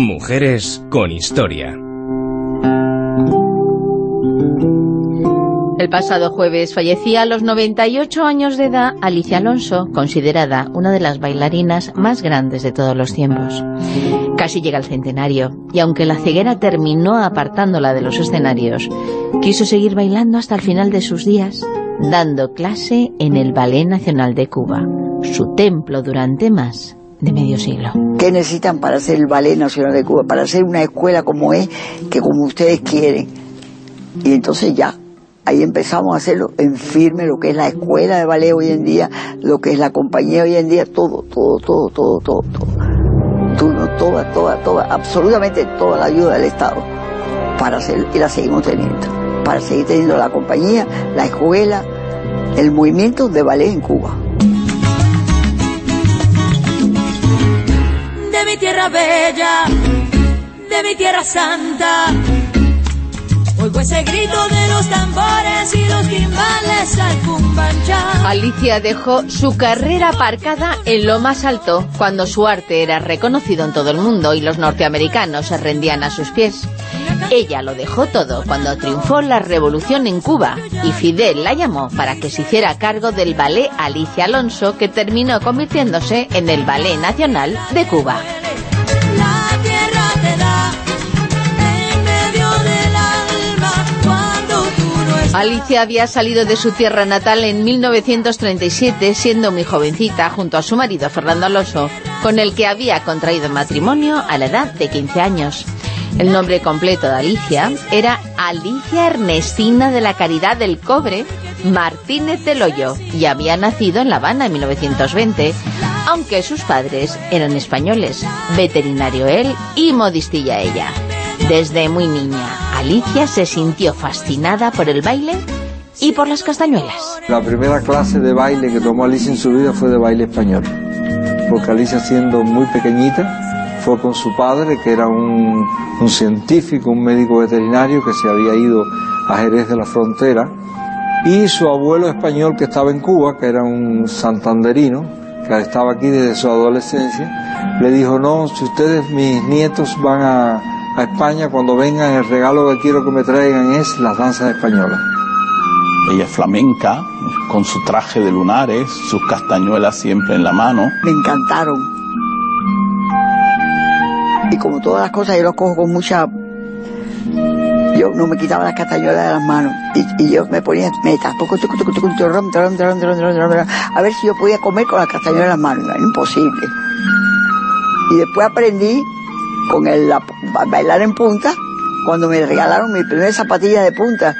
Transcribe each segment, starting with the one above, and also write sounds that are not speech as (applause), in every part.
Mujeres con historia. El pasado jueves fallecía a los 98 años de edad Alicia Alonso, considerada una de las bailarinas más grandes de todos los tiempos. Casi llega el centenario, y aunque la ceguera terminó apartándola de los escenarios, quiso seguir bailando hasta el final de sus días, dando clase en el Ballet Nacional de Cuba, su templo durante más de medio siglo. ¿Qué necesitan para hacer el Ballet Nacional de Cuba? Para hacer una escuela como es, que como ustedes quieren. Y entonces ya, ahí empezamos a hacerlo en firme, lo que es la escuela de ballet hoy en día, lo que es la compañía hoy en día, todo, todo, todo, todo, todo, todo. toda, toda, toda, absolutamente toda la ayuda del Estado para hacer, y la seguimos teniendo, para seguir teniendo la compañía, la escuela, el movimiento de ballet en Cuba. De mi tierra bella, de mi tierra santa Oigo ese grito de los tambores y los al. Alicia dejó su carrera aparcada en lo más alto, cuando su arte era reconocido en todo el mundo y los norteamericanos se rendían a sus pies. Ella lo dejó todo cuando triunfó la revolución en Cuba y Fidel la llamó para que se hiciera cargo del ballet Alicia Alonso que terminó convirtiéndose en el Ballet Nacional de Cuba. Alicia había salido de su tierra natal en 1937, siendo muy jovencita, junto a su marido Fernando Alonso, con el que había contraído matrimonio a la edad de 15 años. El nombre completo de Alicia era Alicia Ernestina de la Caridad del Cobre Martínez del Hoyo y había nacido en La Habana en 1920, aunque sus padres eran españoles, veterinario él y modistilla ella. Desde muy niña, Alicia se sintió fascinada por el baile y por las castañuelas. La primera clase de baile que tomó Alicia en su vida fue de baile español, porque Alicia siendo muy pequeñita fue con su padre, que era un, científico, un médico veterinario que se había ido a Jerez de la Frontera, y su abuelo español que estaba en Cuba, que era un santanderino, que estaba aquí desde su adolescencia, le dijo, no, si ustedes, mis nietos, van a, a España, cuando vengan, el regalo que quiero que me traigan es las danzas españolas. Ella es flamenca, con su traje de lunares, sus castañuelas siempre en la mano. Me encantaron. Y como todas las cosas, yo lo cojo con mucha... Yo no me quitaba las castañuelas de las manos. Y, yo me ponía, me tampoco, a ver si yo podía comer con las castañuelas de las manos. Era imposible. Y después aprendí con el bailar en punta, cuando me regalaron mi primera zapatilla de punta,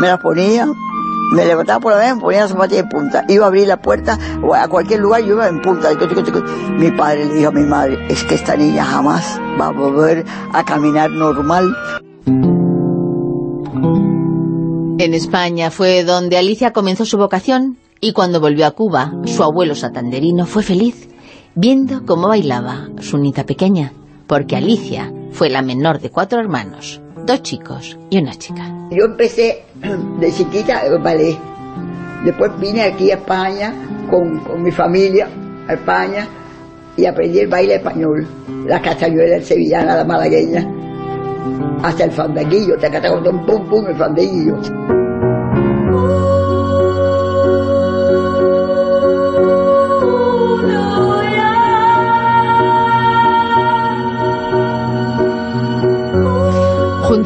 me las ponía, me levantaba por la vez, me ponía la zapatilla de punta, iba a abrir la puerta o a cualquier lugar, yo iba en punta. Mi padre le dijo a mi madre, es que esta niña jamás va a volver a caminar normal. En España fue donde Alicia comenzó su vocación y cuando volvió a Cuba, su abuelo satanderino fue feliz viendo cómo bailaba su nieta pequeña, porque Alicia fue la menor de cuatro hermanos, dos chicos y una chica. Yo empecé (clears throat) de chiquita el ballet, después vine aquí a España con, mi familia a España y aprendí el baile español, la castañuela sevillana, la malagueña, hasta el fandanguillo, te con un pum pum el fandanguillo.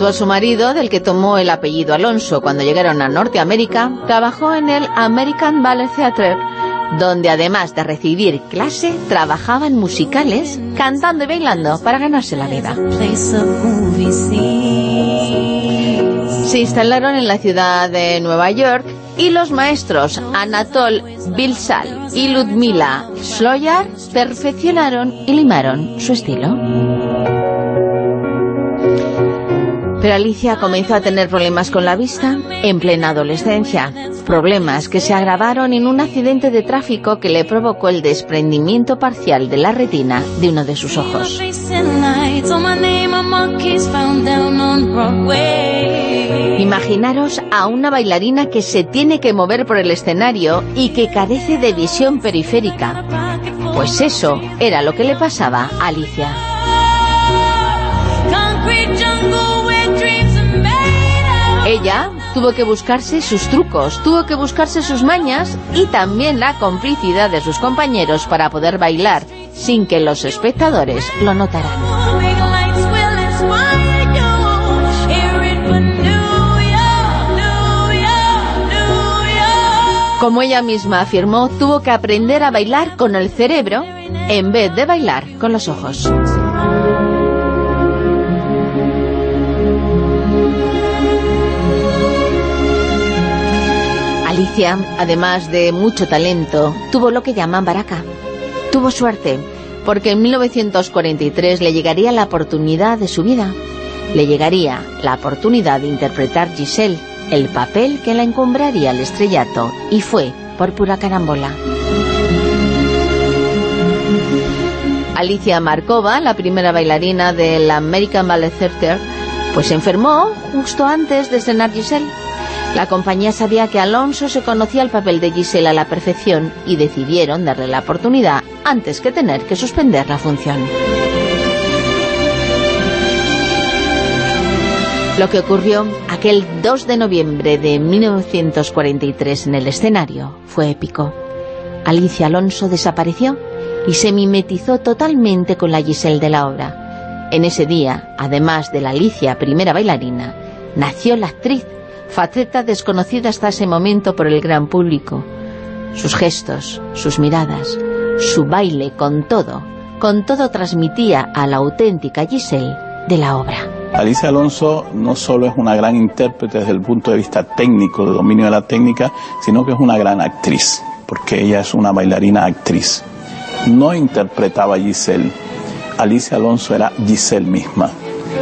A su marido, del que tomó el apellido Alonso cuando llegaron a Norteamérica, trabajó en el American Ballet Theatre, donde además de recibir clase, trabajaba en musicales, cantando y bailando para ganarse la vida. Se instalaron en la ciudad de Nueva York y los maestros Anatol Bilsal y Ludmila Sloyar perfeccionaron y limaron su estilo. Pero Alicia comenzó a tener problemas con la vista en plena adolescencia, problemas que se agravaron en un accidente de tráfico que le provocó el desprendimiento parcial de la retina de uno de sus ojos. Imaginaros a una bailarina que se tiene que mover por el escenario y que carece de visión periférica. Pues eso era lo que le pasaba a Alicia. Ella tuvo que buscarse sus trucos, tuvo que buscarse sus mañas y también la complicidad de sus compañeros para poder bailar sin que los espectadores lo notaran. Como ella misma afirmó, tuvo que aprender a bailar con el cerebro en vez de bailar con los ojos. Alicia, además de mucho talento, tuvo lo que llaman baraca. Tuvo suerte, porque en 1943 le llegaría la oportunidad de su vida. Le llegaría la oportunidad de interpretar Giselle, el papel que la encumbraría al estrellato, y fue por pura carambola. Alicia Markova, la primera bailarina del American Ballet Theatre, pues se enfermó justo antes de estrenar Giselle. La compañía sabía que Alonso se conocía el papel de Giselle a la perfección y decidieron darle la oportunidad antes que tener que suspender la función. Lo que ocurrió aquel 2 de noviembre de 1943 en el escenario fue épico. Alicia Alonso desapareció y se mimetizó totalmente con la Giselle de la obra. En ese día, además de la Alicia, primera bailarina, nació la actriz, faceta desconocida hasta ese momento por el gran público. Sus gestos, sus miradas, su baile, con todo, con todo transmitía a la auténtica Giselle de la obra. Alicia Alonso no solo es una gran intérprete desde el punto de vista técnico, de dominio de la técnica, sino que es una gran actriz, porque ella es una bailarina actriz. No interpretaba Giselle, Alicia Alonso era Giselle misma.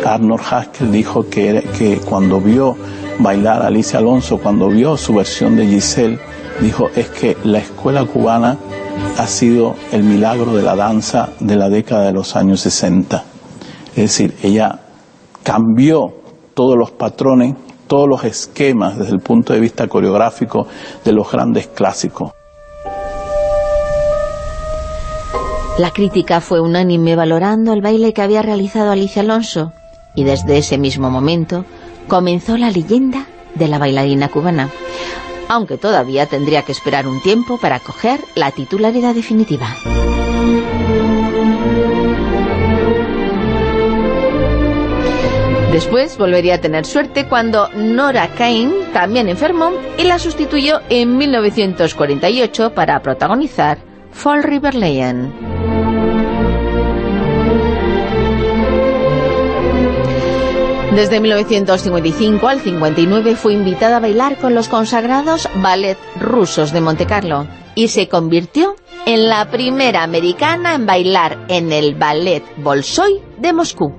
Arnold Haskell dijo que cuando vio bailar Alicia Alonso, cuando vio su versión de Giselle, dijo es que la escuela cubana ha sido el milagro de la danza de la década de los años 60. Es decir, ella cambió todos los patrones, todos los esquemas desde el punto de vista coreográfico de los grandes clásicos. La crítica fue unánime valorando el baile que había realizado Alicia Alonso y desde ese mismo momento comenzó la leyenda de la bailarina cubana, aunque todavía tendría que esperar un tiempo para coger la titularidad definitiva. Después volvería a tener suerte cuando Nora Kane también enfermó y la sustituyó en 1948 para protagonizar Fall River Lane. Desde 1955 al 59 fue invitada a bailar con los consagrados ballet rusos de Monte Carlo y se convirtió en la primera americana en bailar en el ballet Bolshoi de Moscú.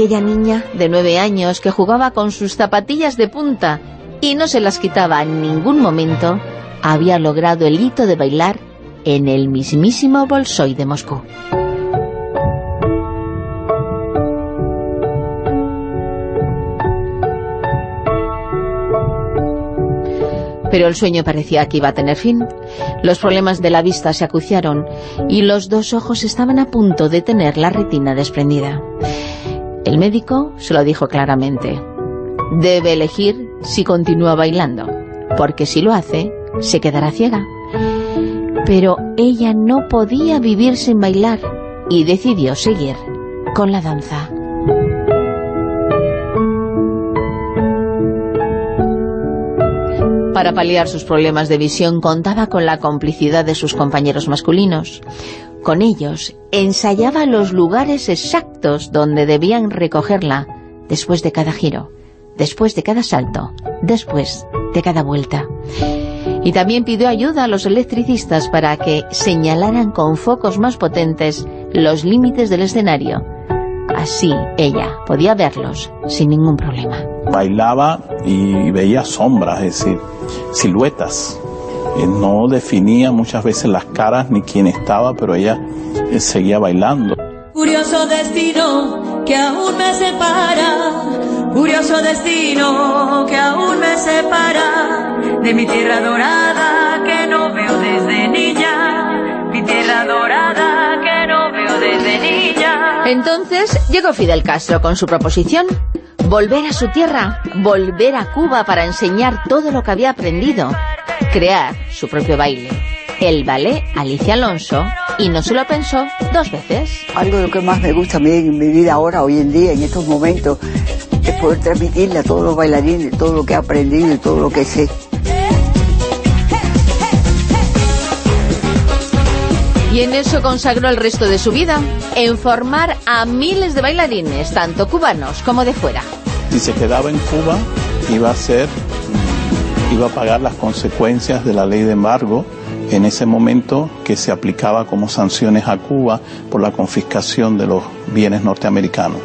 aquella niña de nueve años que jugaba con sus zapatillas de punta y no se las quitaba en ningún momento, había logrado el hito de bailar en el mismísimo Bolshoi de Moscú. Pero el sueño parecía que iba a tener fin. Los problemas de la vista se acuciaron y los dos ojos estaban a punto de tener la retina desprendida. El médico se lo dijo claramente. Debe elegir si continúa bailando, porque si lo hace, se quedará ciega. Pero ella no podía vivir sin bailar y decidió seguir con la danza. Para paliar sus problemas de visión contaba con la complicidad de sus compañeros masculinos. Con ellos ensayaba los lugares exactos donde debían recogerla después de cada giro, después de cada salto, después de cada vuelta. Y también pidió ayuda a los electricistas para que señalaran con focos más potentes los límites del escenario. Así ella podía verlos sin ningún problema. Bailaba y veía sombras, es decir, siluetas. Eh, no definía muchas veces las caras ni quién estaba, pero ella eh, seguía bailando. Curioso destino que aún me separa, curioso destino que aún me separa de mi tierra dorada que no veo desde niña, mi tierra dorada Entonces llegó Fidel Castro con su proposición. Volver a su tierra, volver a Cuba para enseñar todo lo que había aprendido. Crear su propio baile. El ballet Alicia Alonso. Y no se lo pensó dos veces. Algo de lo que más me gusta a mí en mi vida ahora, hoy en día, en estos momentos, es poder transmitirle a todos los bailarines todo lo que he aprendido y todo lo que sé. En eso consagró el resto de su vida, en formar a miles de bailarines, tanto cubanos como de fuera. Si se quedaba en Cuba, iba a ser, iba a pagar las consecuencias de la ley de embargo en ese momento que se aplicaba como sanciones a Cuba por la confiscación de los bienes norteamericanos.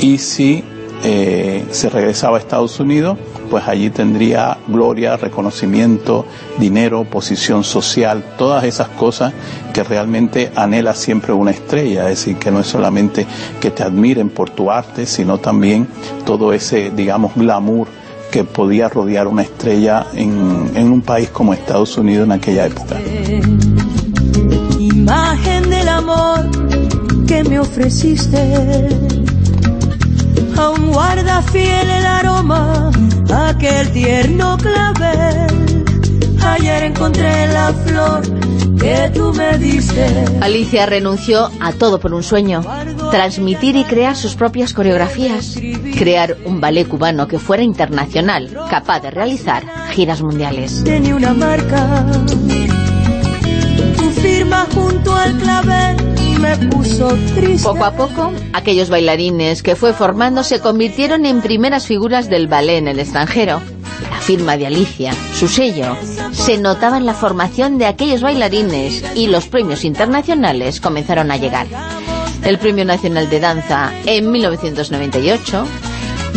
Y si eh, se regresaba a Estados Unidos, pues allí tendría gloria, reconocimiento, dinero, posición social, todas esas cosas que realmente anhela siempre una estrella, es decir, que no es solamente que te admiren por tu arte, sino también todo ese, digamos, glamour que podía rodear una estrella en, en un país como Estados Unidos en aquella época. Imagen del amor que me ofreciste, aún guarda fiel el aroma aquel tierno clavel. Ayer encontré la flor que tú me diste. Alicia renunció a todo por un sueño, transmitir y crear sus propias coreografías, crear un ballet cubano que fuera internacional, capaz de realizar giras mundiales. Tenía una marca, tu firma junto al Poco a poco, aquellos bailarines que fue formando se convirtieron en primeras figuras del ballet en el extranjero. La firma de Alicia, su sello, se notaba en la formación de aquellos bailarines y los premios internacionales comenzaron a llegar. El Premio Nacional de Danza en 1998,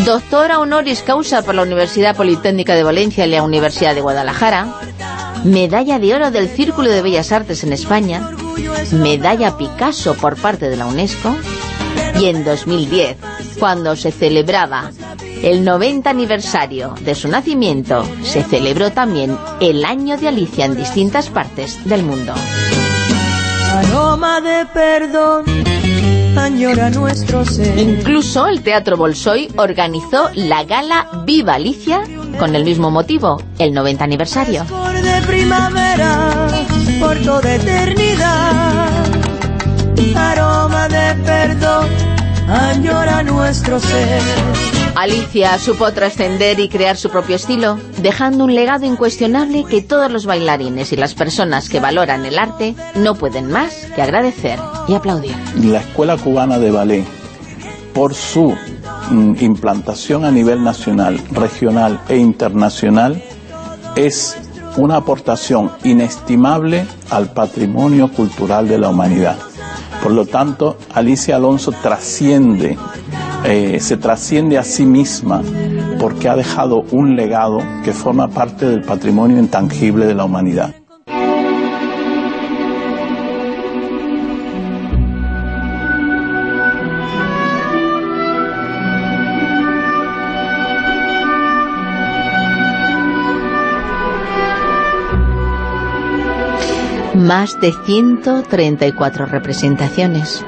doctora honoris causa por la Universidad Politécnica de Valencia y la Universidad de Guadalajara, medalla de oro del Círculo de Bellas Artes en España, medalla Picasso por parte de la UNESCO y en 2010, cuando se celebraba el 90 aniversario de su nacimiento, se celebró también el año de Alicia en distintas partes del mundo. Aroma de perdón nuestro ser. Incluso el Teatro Bolsoy organizó la gala Viva Alicia con el mismo motivo, el 90 aniversario. Nuestro ser. Alicia supo trascender y crear su propio estilo, dejando un legado incuestionable que todos los bailarines y las personas que valoran el arte no pueden más que agradecer y aplaudir. La Escuela Cubana de Ballet, por su mm, implantación a nivel nacional, regional e internacional, es una aportación inestimable al patrimonio cultural de la humanidad. Por lo tanto, Alicia Alonso trasciende, eh, se trasciende a sí misma porque ha dejado un legado que forma parte del patrimonio intangible de la humanidad. Más de 134 representaciones.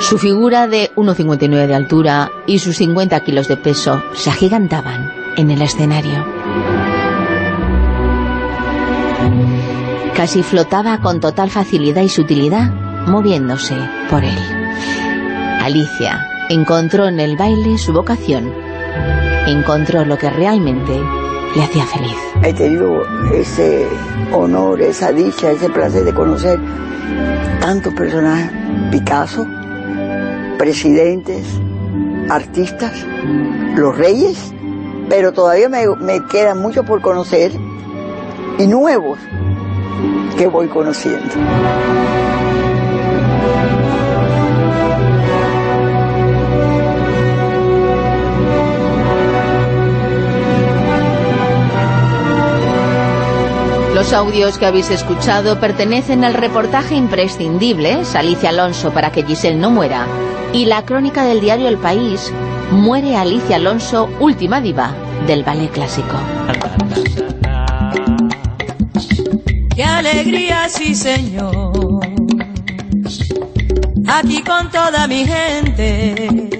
Su figura de 1,59 de altura y sus 50 kilos de peso se agigantaban en el escenario. Casi flotaba con total facilidad y sutilidad, moviéndose por él. Alicia encontró en el baile su vocación. Encontró lo que realmente le hacía feliz. He tenido ese honor, esa dicha, ese placer de conocer tantos personajes, Picasso, presidentes, artistas, los reyes, pero todavía me, me queda mucho por conocer y nuevos que voy conociendo. Los audios que habéis escuchado pertenecen al reportaje imprescindible Alicia Alonso para que Giselle no muera y la crónica del diario El País Muere Alicia Alonso, última diva del ballet clásico. ¡Qué alegría, sí señor! aquí con toda mi gente.